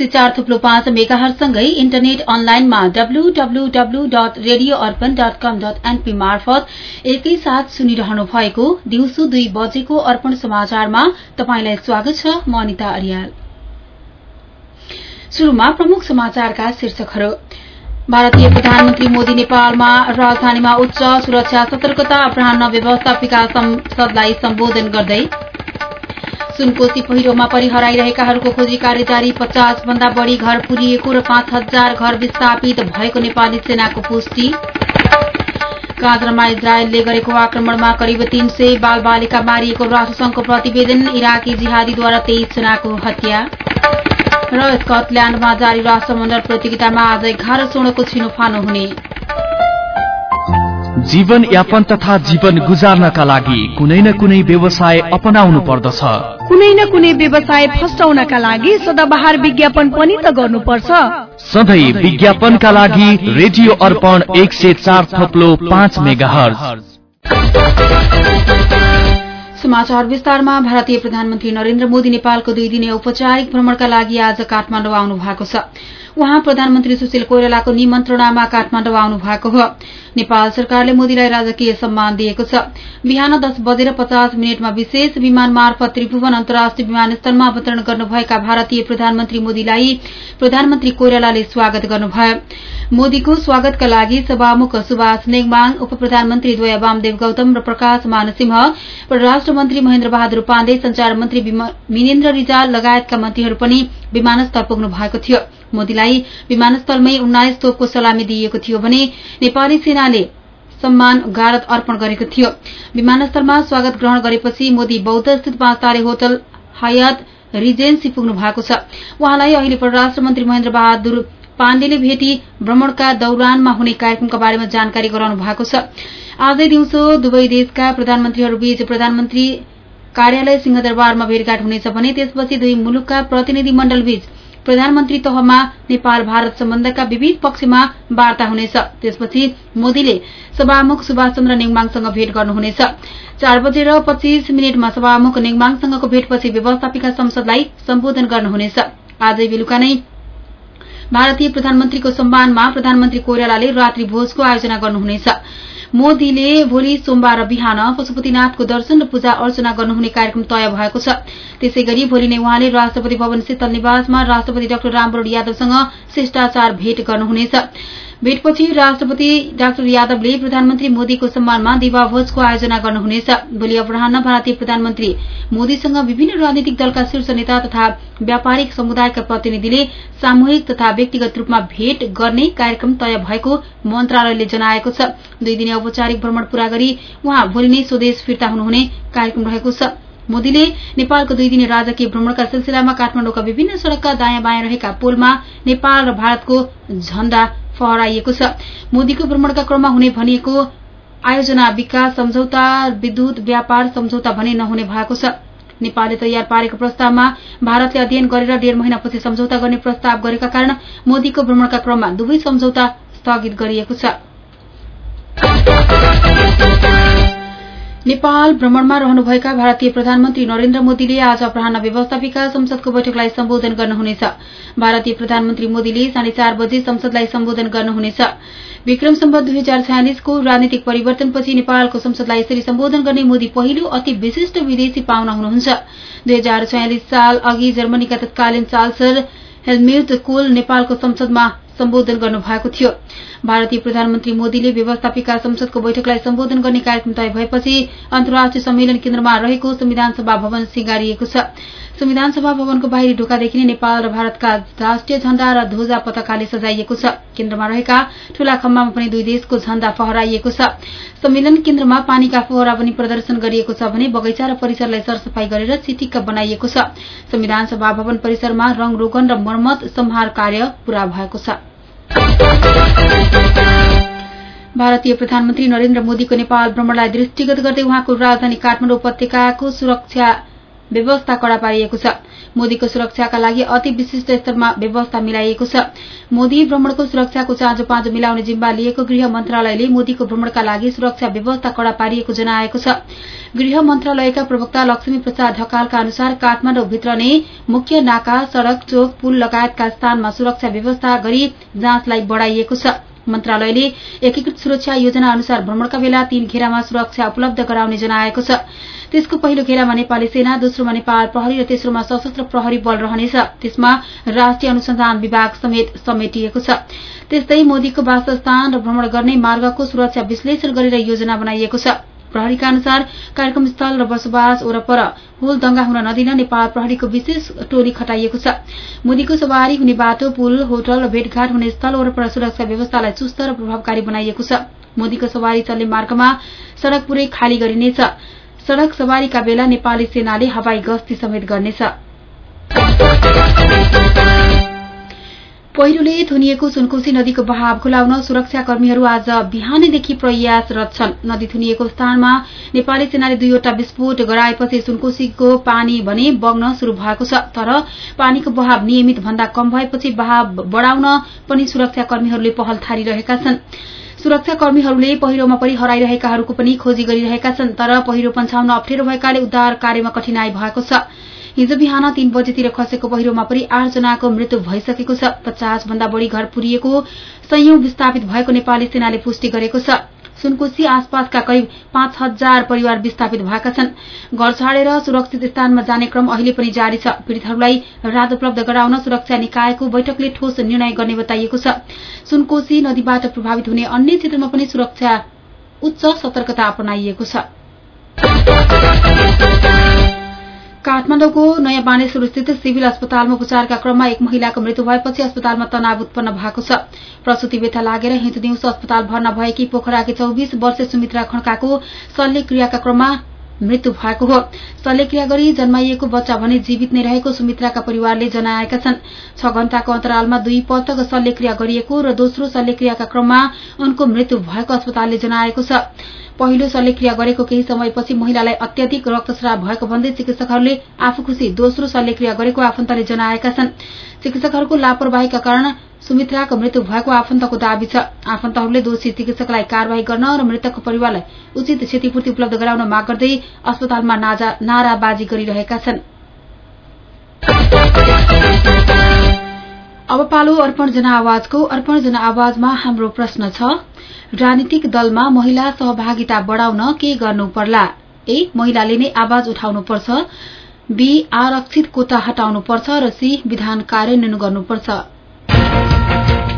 सय चार थुप्लो पाँच मेगाहरूसँगै इन्टरनेट अनलाइनमा W W W dot radio Arpan dot com dot NP मार्फत एकैसाथ सुनिरहनु भएको दिउँसो दुई बजेको अर्पण समाचारमा तपाईंलाई स्वागत छ म अनिता अरियाल। भारतीय प्रधानमन्त्री मोदी नेपालमा राजधानीमा उच्च सुरक्षा सतर्कता अपराह व्यवस्थापिका संसदलाई सम्बोधन गर्दै सुनकोशी पहिरोमा परिहराइरहेकाहरूको खोजी कार्य जारी। पचास भन्दा बढ़ी घर पुरिएको र पाँच हजार घर विस्थापित भएको नेपाली सेनाको पुष्टि। गाजरमा इजरायलले गरेको आक्रमणमा करिब तीन सय बाल बालिका मारिएको राष्ट्रसंघको प्रतिवेदन इराकी जिहादीद्वारा तेइस जनाको हत्या। र स्कटल्याण्डमा जारी राष्ट्रमण्डल प्रतियोगितामा आज एघार स्वर्णको छिनोफानो हुने। जीवन यापन तथा जीवन गुजार्नका लागि कुनै न कुनै व्यवसाय अपनाउनु पर्दछ। कुनै न कुनै व्यवसाय फस्टाउनका लागि सदाबहार विज्ञापन पनि त गर्नुपर्छ। सधैँ विज्ञापनका लागि रेडियो अर्पण एक सय चार थप्लो पाँच मेगा समाचार विस्तारमा भारतीय प्रधानमन्त्री नरेन्द्र मोदी नेपालको दुई दिने औपचारिक भ्रमणका लागि आज काठमाडौँ आउनु भएको छ। उहाँ प्रधानमन्त्री सुशील कोइरालाको निमन्त्रणामा काठमाडौँ आउनु भएको हो। नेपाल सरकारले मोदीलाई राजकीय सम्मान दिएको छ। बिहान दस बजेर पचास मिनटमा विशेष विमान मार्फत त्रिभुवन अन्तर्राष्ट्रिय विमानस्थलमा अवतरण गर्नुभएका भारतीय प्रधानमन्त्री मोदीलाई प्रधानमन्त्री कोइरालाले स्वागत गर्नुभयो। मोदीको स्वागतका लागि सभामुख सुभाष नेङमाङ उप प्रधानमन्त्री द्वय वामदेव गौतम र प्रकाश मानसिंह परराष्ट्र मन्त्री महेन्द्र बहादुर पाण्डे संचार मन्त्री मिनेन्द्र रिजाल लगायतका मन्त्रीहरू पनि विमानस्थल पुग्नु भएको थियो। मोदीलाई विमानस्थलमै उन्नाइस तोपको सलामी दिइएको थियो भने नेपाली सेनाले सम्मान गारत अर्पण गरेको थियो। विमानस्थलमा स्वागत ग्रहण गरेपछि मोदी बौद्ध स्थित पाँच होटल हयात रिजेन्सी पुग्नु भएको छ। उहाँलाई अहिले परराष्ट्र मन्त्री महेन्द्र बहादुर पाण्डेले भेटी भ्रमणका दौरानमा हुने कार्यक्रमका बारेमा जानकारी गराउनु भएको छ। आजै दिउँसो दुवै देशका प्रधानमन्त्रीहरूबीच प्रधानमन्त्री कार्यालय सिंहदरबारमा भेटघाट हुनेछ भने त्यसपछि दुई मुलुकका प्रतिनिधि मण्डलबीच प्रधानमन्त्री तहमा नेपाल भारत सम्बन्धका विविध पक्षमा वार्ता हुनेछ। त्यसपछि मोदीले सभामुख सुभाष चन्द्र नेङमाङसँग भेट गर्नुहुनेछ। चार बजेर पच्चीस मिनटमा सभामुख नेङमाङसँगको भेटपछि व्यवस्थापिका संसदलाई सम्बोधन गर्नुहुनेछ। आजै बेलुका नै भारतीय प्रधानमन्त्रीको सम्मानमा प्रधानमन्त्री कोइरालाले रात्रि भोजको आयोजना गर्नुहुनेछ। मोदीले भोलि सोमबार बिहान पशुपतिनाथको दर्शन र पूजा अर्चना गर्नुहुने कार्यक्रम तय भएको छ। त्यसै गरी भोलि नै उहाँले राष्ट्रपति भवन शीतल निवासमा राष्ट्रपति डाक्टर रामवरण यादवसँग शिष्टाचार भेट गर्नुहुनेछ। भेटपछि राष्ट्रपति डाक्टर यादवले प्रधानमन्त्री मोदीको सम्मानमा दिवाभोजको आयोजना गर्नुहुनेछ। भोलि अपराह भारतीय प्रधानमन्त्री मोदीसँग विभिन्न राजनीतिक दलका शीर्ष नेता तथा व्यापारिक समुदायका प्रतिनिधिले सामूहिक तथा व्यक्तिगत रूपमा भेट गर्ने कार्यक्रम तय भएको मन्त्रालयले जनाएको छ। दुई दिने औपचारिक भ्रमण पूरा गरी उहाँ भोलि नै स्वदेश फिर्ता हुनुहुने कार्यक्रम रहेको छ। मोदीले नेपालको दुई दिने राजकीय भ्रमणका सिलसिलामा काठमाडौँका विभिन्न सड़कका दायाँ बायाँ रहेका पोलमा नेपाल र भारतको झण्डा फहराइएको छ। मोदीको भ्रमणका क्रममा हुने भनिएको आयोजना विकास सम्झौता विद्युत व्यापार सम्झौता भने नहुने भएको छ। नेपालले तयार पारेको प्रस्तावमा भारतले अध्ययन गरेर डेढ़ महिनापछि सम्झौता गर्ने प्रस्ताव गरेका कारण मोदीको भ्रमणका क्रममा दुवै सम्झौता स्थगित गरिएको छ। नेपाल भ्रमणमा रहनुभएका भारतीय प्रधानमन्त्री नरेन्द्र मोदीले आज अपराह व्यवस्थापिका संसदको बैठकलाई सम्बोधन गर्नुहुनेछ। भारतीय प्रधानमन्त्री मोदीले साढे चार बजे संसदलाई सम्बोधन गर्नुहुनेछ। विक्रम सम्बत दुई हजार छयालिसको राजनीतिक परिवर्तनपछि नेपालको संसदलाई यसरी सम्बोधन गर्ने मोदी पहिलो अति विशिष्ट विदेशी पाहुना हुनुहुन्छ। दुई हजार छयालिस साल अघि जर्मनीका तत्कालीन चान्सलर हेलमिट कोल नेपालको संसदमा सम्बोधन गर्नुभएको थियो। भारतीय प्रधानमन्त्री मोदीले व्यवस्थापिका संसदको बैठकलाई सम्बोधन गर्ने कार्यक्रम तय भएपछि अन्तर्राष्ट्रिय सम्मेलन केन्द्रमा रहेको संविधान सभा भवन सिंगारिएको छ। संविधान सभा भवनको बाहिरी ढोकादेखि नै नेपाल र भारतका राष्ट्रिय झण्डा र ध्वजा पताकाले सजाइएको छ। केन्द्रमा रहेका ठूला खम्बामा पनि दुई देशको झण्डा फहराइएको छ। सम्मेलन केन्द्रमा पानीका फोहरा पनि प्रदर्शन गरिएको छ भने बगैँचा र परिसरलाई सरसफाई गरेर चिटिक्क बनाइएको छ। संविधान सभा भवन परिसरमा रंग रोगन र मर्मत संहार कार्य पूरा भएको छ। भारतीय प्रधानमन्त्री नरेन्द्र मोदीको नेपाल भ्रमणलाई दृष्टिगत गर्दै उहाँको राजधानी काठमाडौँ उपत्यकाको सुरक्षा व्यवस्था कड़ा पारिएको छ। मोदीको सुरक्षाका लागि अति विशिष्ट स्तरमा व्यवस्था मिलाइएको छ। मोदी भ्रमणको सुरक्षाको चाँजो पाँजो मिलाउने जिम्मा लिएको गृह मन्त्रालयले मोदीको भ्रमणका लागि सुरक्षा व्यवस्था कड़ा पारिएको जनाएको छ। गृह मन्त्रालयका प्रवक्ता लक्ष्मी प्रसाद ढकालका अनुसार काठमाडौँभित्र नै मुख्य नाका सड़क चोक पुल लगायतका स्थानमा सुरक्षा व्यवस्था गरी जाँचलाई बढ़ाइएको छ। मन्त्रालयले एकीकृत सुरक्षा योजना अनुसार भ्रमणका बेला तीन घेरामा सुरक्षा उपलब्ध गराउने जनाएको छ। त्यसको पहिलो घेरामा नेपाली सेना दोस्रोमा नेपाल प्रहरी र तेस्रोमा सशस्त्र प्रहरी बल रहनेछ। त्यसमा राष्ट्रिय अनुसन्धान विभाग समेत समेटिएको छ। त्यस्तै मोदीको वासस्थान र भ्रमण गर्ने मार्गको सुरक्षा विश्लेषण गरेर योजना बनाइएको छ। प्रहरीका अनुसार कार्यक्रम स्थल र बसोबास वरपर हुल दंगा हुन नदिन नेपाल प्रहरीको विशेष टोली खटाइएको छ। मोदीको सवारी हुने बाटो पुल होटल र भेटघाट हुने स्थल वरपर सुरक्षा व्यवस्थालाई चुस्त र प्रभावकारी बनाइएको छ। मोदीको सवारी चल्ने मार्गमा सड़क पुरै खाली गरिनेछ। सड़क सवारीका बेला नेपाली सेनाले हवाई गस्ती समेत गर्नेछ। पहिरोले थुनिएको सुनकोशी नदीको बहाव खुलाउन सुरक्षाकर्मीहरू आज बिहानैदेखि प्रयासरत छन् नदी थुनिएको स्थानमा नेपाली सेनाले दुईवटा विस्फोट गराएपछि सुनकोशीको पानी भने बग्न शुरू भएको छ। तर पानीको बहाव नियमित भन्दा कम भएपछि बहाव बढ़ाउन पनि सुरक्षाकर्मीहरूले पहल थालिरहेका छन्। सुरक्षाकर्मीहरूले पहिरोमा परि हराइरहेकाहरूको पनि खोजी गरिरहेका छन्। तर पहिरो पन्छाउन अप्ठ्यारो भएकाले उद्धार कार्यमा कठिनाई भएको छ। हिजो बिहान तीन बजेतिर खसेको पहिरोमा पनि आठजनाको मृत्यु भइसकेको छ। पचास भन्दा बढ़ी घर पुरिएको संयौं विस्थापित भएको नेपाली सेनाले पुष्टि गरेको छ। सुनकोशी आसपासका करिब पाँच हजार परिवार विस्थापित भएका छन्। घर छाडेर सुरक्षित स्थानमा जाने क्रम अहिले पनि जारी छ। पीड़ितहरूलाई राहत उपलब्ध गराउन सुरक्षा निकायको बैठकले ठोस निर्णय गर्ने बताइएको छ। सुनकोशी नदीबाट प्रभावित हुने अन्य क्षेत्रमा पनि सुरक्षा उच्च सतर्कता अपनाइएको छ। काठमाडौँको नयाँ बानेश्वर स्थित सिभिल अस्पतालमा उपचारका क्रममा एक महिलाको मृत्यु भएपछि अस्पतालमा तनाव उत्पन्न भएको छ। प्रसुति व्यथा लागेर हिजो दिउँसो अस्पताल भर्ना भएकी पोखराकी चौबिस वर्ष सुमित्रा खड्काको शल्यक्रियाका क्रममा मृत्यु भएको हो। शल्यक्रिया गरी जन्माइएको बच्चा भने जीवित नै रहेको सुमित्राका परिवारले जनाएका छन्। छ घण्टाको अन्तरालमा दुई पटक शल्यक्रिया गरिएको र दोस्रो शल्यक्रियाका क्रममा उनको मृत्यु भएको अस्पतालले जनाएको छ। पहिलो शल्यक्रिया गरेको केही समयपछि महिलालाई अत्याधिक रक्तस्राव भएको भन्दै चिकित्सकहरूले आफू खुशी दोस्रो शल्यक्रिया गरेको आफन्तले जनाएका छन्। चिकित्सकहरूको लापरवाहीका कारण सुमित्राको मृत्यु भएको आफन्तको दावी छ। आफन्तहरूले दोषी चिकित्सकलाई कार्यवाही गर्न र मृतकको परिवारलाई उचित क्षतिपूर्ति उपलब्ध गराउन माग गर्दै अस्पतालमा नाराबाजी गरिरहेका छन्। अब पालो अर्पण जनआवाजको अर्पण जनआवाजमा हाम्रो प्रश्न छ राजनीतिक दलमा महिला सहभागिता बढ़ाउन के गर्नु पर्ला ए महिलाले नै आवाज उठाउनुपर्छ बी आरक्षित कोटा हटाउनुपर्छ र सी विधान कार्यान्वयन गर्नुपर्छ।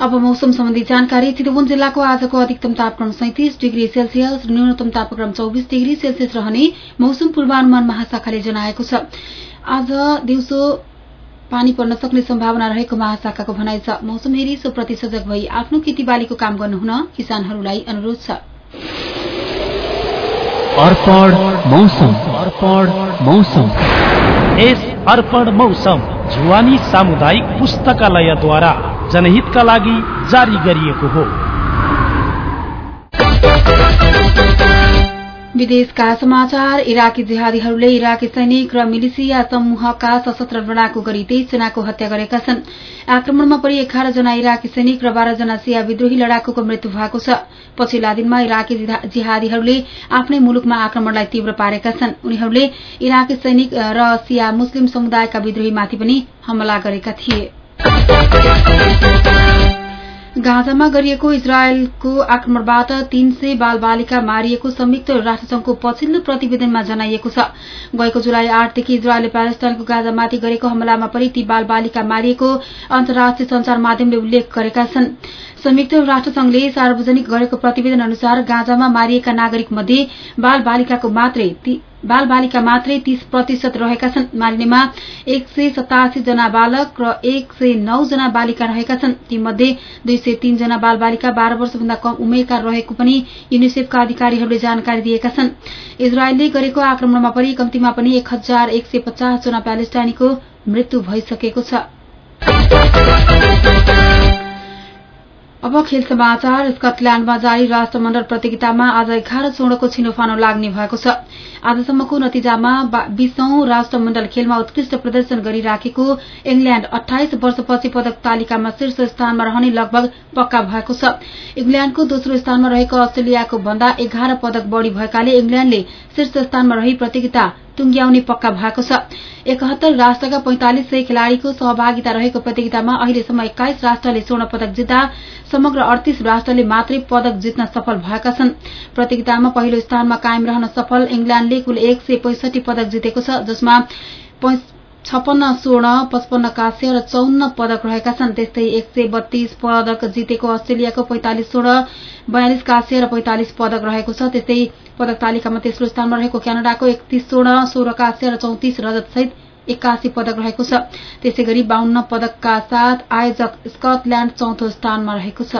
अब मौसम सम्बन्धी जानकारी चितवन जिल्लाको आजको अधिकतम तापक्रम सैतिस डिग्री सेल्सियस र न्यूनतम तापक्रम चौबिस डिग्री सेल्सियस रहने मौसम पूर्वानुमान महाशाखाले जनाएको छ। आज दिउँसो पानी पर्न सक्ने सम्भावना रहेको महाशाखाको भनाइ छ। मौसम हेरी सोप्रति सजग भई आफ्नो खेतीबालीको काम गर्नुहुन किसानहरूलाई अनुरोध छ। अर्पण मौसम। अर्पण मौसम। यस अर्पण मौसम जुवानी सामुदायिक पुस्तकालयद्वारा। जनहितका लागि जारी गरिएको हो। विदेशका समाचार इराकी जिहादीहरूले इराकी सैनिक र मिलिसिया समूहका सशस्त्र लडाकु गरी तेइस जनाको हत्या गरेका छन्। आक्रमणमा परि एघार जना इराकी सैनिक र बाह्र जना सिया विद्रोही लडाकुको मृत्यु भएको छ। पछिल्ला दिनमा इराकी जिहादीहरूले आफ्नै मुलुकमा आक्रमणलाई तीव्र पारेका छन्। उनीहरूले इराकी सैनिक र सिया मुस्लिम समुदायका विद्रोहीमाथि पनि हमला गरेका थिए। गाजामा गरिएको इजरायलको आक्रमणबाट तीन सय बाल बालिका मारिएको संयुक्त राष्ट्रसंघको पछिल्लो प्रतिवेदनमा जनाइएको छ। गएको जुलाई आठदेखि इजरायलले प्यालेस्टाइनको गाजामाथि गरेको हमलामा पनि ती बाल बालिका मारिएको अन्तर्राष्ट्रिय संचार माध्यमले उल्लेख गरेका छन्। संयुक्त राष्ट्रसंघले सार्वजनिक गरेको प्रतिवेदन अनुसार गाजामा मारिएका नागरिक मध्ये बाल बालिका मात्रै तीस प्रतिशत रहेका छन्। मारिनेमा एक सय सतासी जना बालक र एक सय नौ जना बालिका रहेका छन्। तीमध्ये दुई सय तीन जना बाल बालिका बाह्र वर्षभन्दा कम उमेरका रहेको पनि युनिसेफका अधिकारीहरूले जानकारी दिएका छन्। इजरायलले गरेको आक्रमणमा पनि कम्तीमा पनि एक हजार एक सय पचास जना प्यालेस्टाइनीको मृत्यु भइसकेको छ। अब खेल समाचार स्कटल्याण्डमा जारी राष्ट्रमण्डल प्रतियोगितामा आज एघार स्वर्णको छिनोफानो लाग्ने भएको छ। आजसम्मको नतिजामा बीसौं राष्ट्रमण्डल खेलमा उत्कृष्ट प्रदर्शन गरिराखेको इङ्ल्याण्ड अठाइस वर्षपछि पदक तालिकामा शीर्ष स्थानमा रहने लगभग पक्का भएको छ। इङ्ल्याण्डको दोस्रो स्थानमा रहेको अस्ट्रेलियाको भन्दा एघार पदक बढ़ी भएकाले इङ्ल्याण्डले शीर्ष स्थानमा रही प्रतियोगिता टुंग्याउने पक्का भएको छ। एकहत्तर राष्ट्रका पैंतालिस सय खेलाड़ीको सहभागिता रहेको प्रतियोगितामा अहिलेसम्म एक्काइस राष्ट्रले स्वर्ण पदक जित्दा समग्र अडतीस राष्ट्रले मात्रै पदक जित्न सफल भएका छन्। प्रतियोगितामा पहिलो स्थानमा कायम रहन सफल इङ्ल्याण्डले कुल एक सय पैंसठी पदक जितेको छ जसमा छपन्न स्वर्ण पचपन्न काँस्य र चौन्न पदक रहेका छन्। त्यस्तै एक सय बत्तीस पदक जितेको अस्ट्रेलियाको पैंतालिस स्वर्ण बयालिस काँस्य र पैंतालिस पदक रहेको छ। त्यस्तै पदक तालिकामा तेस्रो स्थानमा रहेको क्यानाडाको एकतीस स्वर्ण सोह्र काँस्य र चौतिस रजत सहित एक्कासी पदक रहेको छ। त्यसै गरी बाहन्न पदकका साथ आयोजक स्कटल्याण्ड चौथो स्थानमा रहेको छ।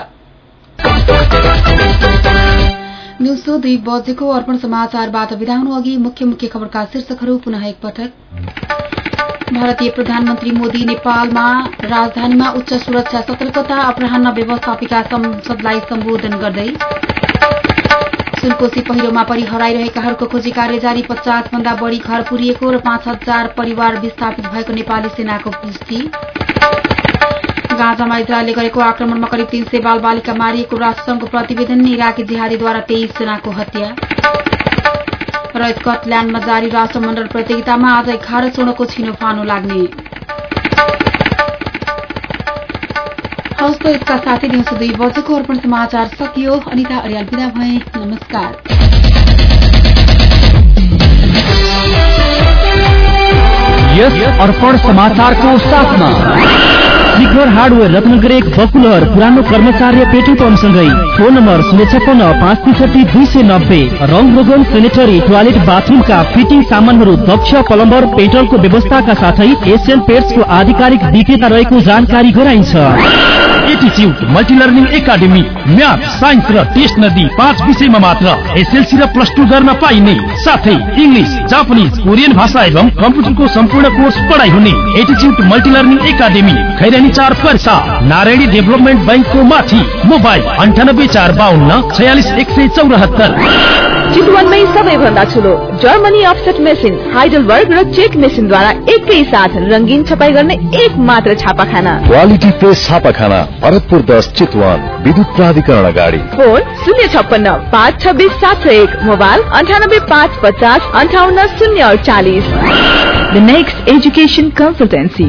दिउँसो दुई बजेको अर्पण समाचारबाट विदा हुनु अघि मुख्य मुख्य खबरका शीर्षकहरू पुनः एकपटक भारतीय प्रधानमन्त्री मोदी नेपालमा राजधानीमा उच्च सुरक्षा सतर्कता अपराह्न व्यवस्थापिका संसदलाई सम्बोधन गर्दै सुनकोशी पहिरोमा परि हराइरहेकाहरूको खोजी कार्य जारी पचास भन्दा बढ़ी घर पुरिएको र पाँच हजार परिवार विस्थापित भएको नेपाली सेनाको पुष्टि। गाँजामा इजरायलले गरेको आक्रमणमा करिब तीन सय बाल बालिका मारिएको राष्ट्रसंघको प्रतिवेदन इराकी जिहादीद्वारा तेइस जनाको हत्या। र स्कटल्याण्डमा जारी राष्ट्रमण्डल प्रतियोगितामा आज एघार स्वर्णको छिनोफानो लाग्ने। हवस् त यसका साथै दिउँसो दुई बजेको अर्पण समाचार सकियो। अनिता अर्याल विदा भए। नमस्कार। यस अर्पण समाचारको साथमा हार्डवेयर रत्नगर एक बकुलर पुरानो कर्मचार्य पम्पसँगै फोन नम्बर शून्य छपन्न पाँच त्रिसठी दुई सय नब्बे रङ रोगन सेनेटरी टोयलेट बाथरुमका फिटिङ सामानहरू दक्ष प्लम्बर पेट्रोलको व्यवस्थाका साथै एसियन पेट्सको आधिकारिक विक्रेता रहेको जानकारी गराइन्छ एटिच्युट multi learning academy math science र टेस्ट नदी पाँच विषयमा मात्र एसएलसी र प्लस टू गर्न पाइने। साथै इङ्ग्लिस जापानिज कोरियन भाषा एवं कम्प्युटरको सम्पूर्ण कोर्स पढाइ हुने एटिच्युट मल्टिलर्निङ एकाडेमी खैरानी चार पर्सा नारायणी डेभलपमेन्ट ब्याङ्कको माथि मोबाइल अन्ठानब्बे चार बाहन्न छयालिस एक सय चौरात्तर। चितवनमै सबैभन्दा ठुलो जर्मनी अफसेट मेसिन हाइडलबर्ग र चेक मेसिनद्वारा एकै साथ रङ्गीन छपाई गर्ने एक मात्र छापाखाना। क्वालिटी प्रेस छापाखाना भरतपुर दस चितवन विद्युत प्राधिकरण अगाडि। फोन शून्य छप्पन्न पाँच छब्बिस सात सय एक मोबाइल अन्ठानब्बे पाँच पचास अन्ठाउन्न शून्य अडचालिस द नेक्स्ट एजुकेसन कन्सल्टेन्सी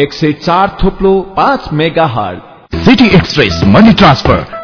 एक सय चार थोप्लो पाँच मेगा हट city express money transfer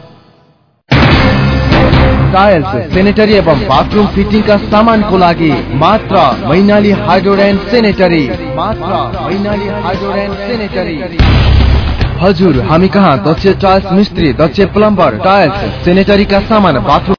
tiles sanitary एवं बाथरूम फिटिंग का सामान को लगी मात्र मैनाली हाइड्रोड सेनेटरी मात्र मैनाली हाइड्रोड सेनेटरी हजुर, हामी कहाँ? दक्ष टाइल्स मिस्त्री दक्ष प्लम्बर, टाइल्स सेनेटरी का सामान बाथरूम